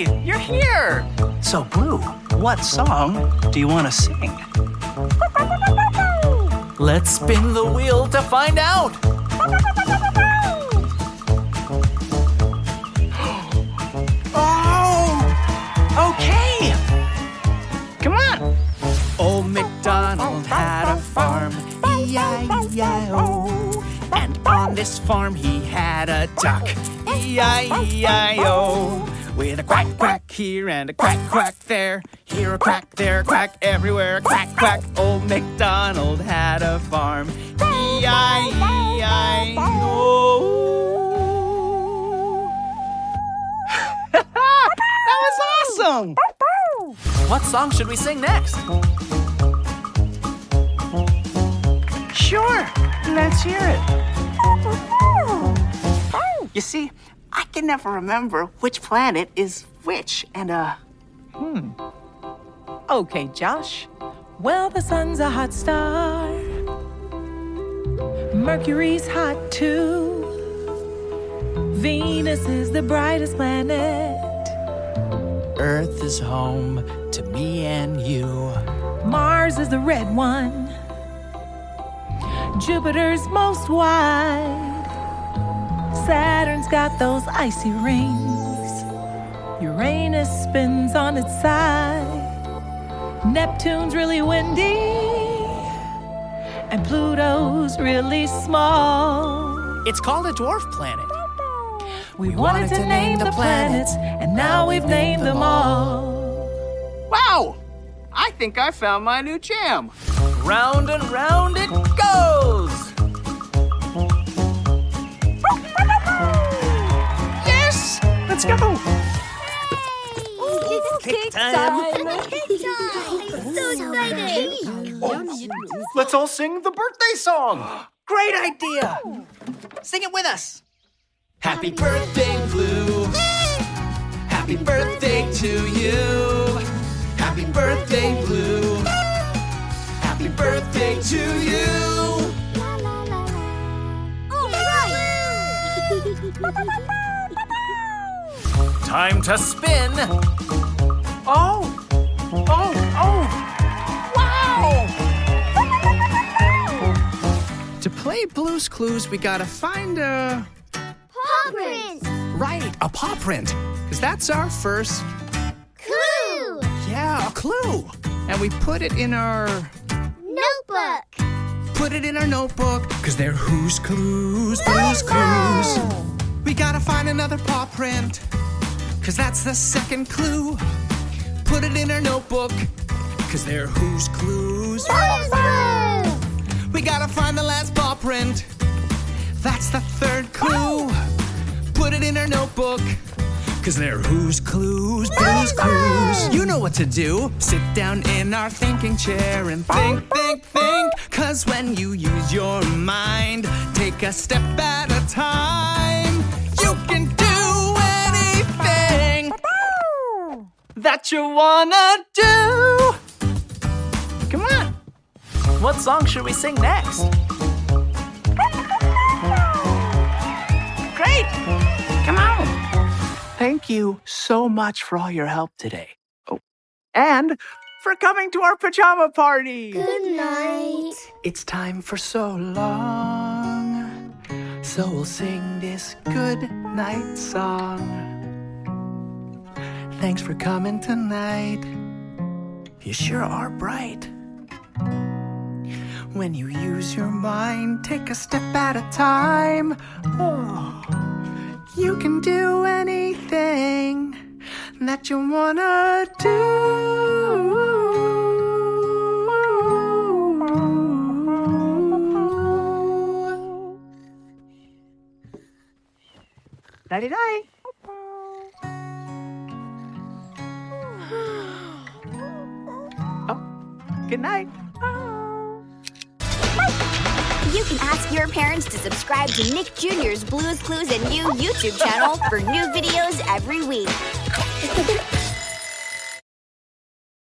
Hey, you're here! So, Blue, what song do you want to sing? Let's spin the wheel to find out! Oh! Okay! Come on! Old MacDonald had a farm, E-I-E-I-O. And on this farm he had a duck, E-I-E-I-O. With a quack quack here and a quack quack there. Here a quack, there a quack, everywhere quack quack. Old MacDonald had a farm, E-I-E-I-O. that was awesome! What song should we sing next? Sure, let's hear it. You see, I can never remember which planet is which, and uh, Hmm. Okay, Josh. Well, the sun's a hot star. Mercury's hot too. Venus is the brightest planet. Earth is home to me and you. Mars is the red one. Jupiter's most wide. Saturn's got those icy rings. Uranus spins on its side. Neptune's really windy. And Pluto's really small. It's called a dwarf planet. We wanted to name the planets, and now we've named them all. Wow! I think I found my new jam. Round and round it goes. Let's go. Cake time. so excited! Let's all sing the birthday song. Great idea. Sing it with us. Happy birthday, Blue. Happy birthday to you. Happy birthday, Blue. Happy birthday to you. Time to spin. Oh! Oh! Oh! Wow! To play Blue's Clues, we gotta find a. Paw print! Right, a paw print. Because that's our first. Clue! Yeah, a clue. And we put it in our. Notebook! Put it in our notebook. Because they're who's clues, Blue's Clues. We gotta find another paw print. Cause that's the second clue. Put it in our notebook. Cause they're who's clues. We gotta find the last paw print. That's the third clue. Put it in our notebook. Cause they're who's clues, Blue's Clues. You know what to do. Sit down in our thinking chair and think, think, think. Cause when you use your mind, take a step at a time, that you wanna do. Come on. What song should we sing next? Great. Come on. Thank you so much for all your help today. Oh, and for coming to our pajama party. Good night. It's time for so long. So we'll sing this good night song. Thanks for coming tonight. You sure are bright. When you use your mind, take a step at a time. Oh, you can do anything that you wanna do. Nighty good night. You can ask your parents to subscribe to Nick Jr.'s Blue's Clues and You YouTube channel for new videos every week.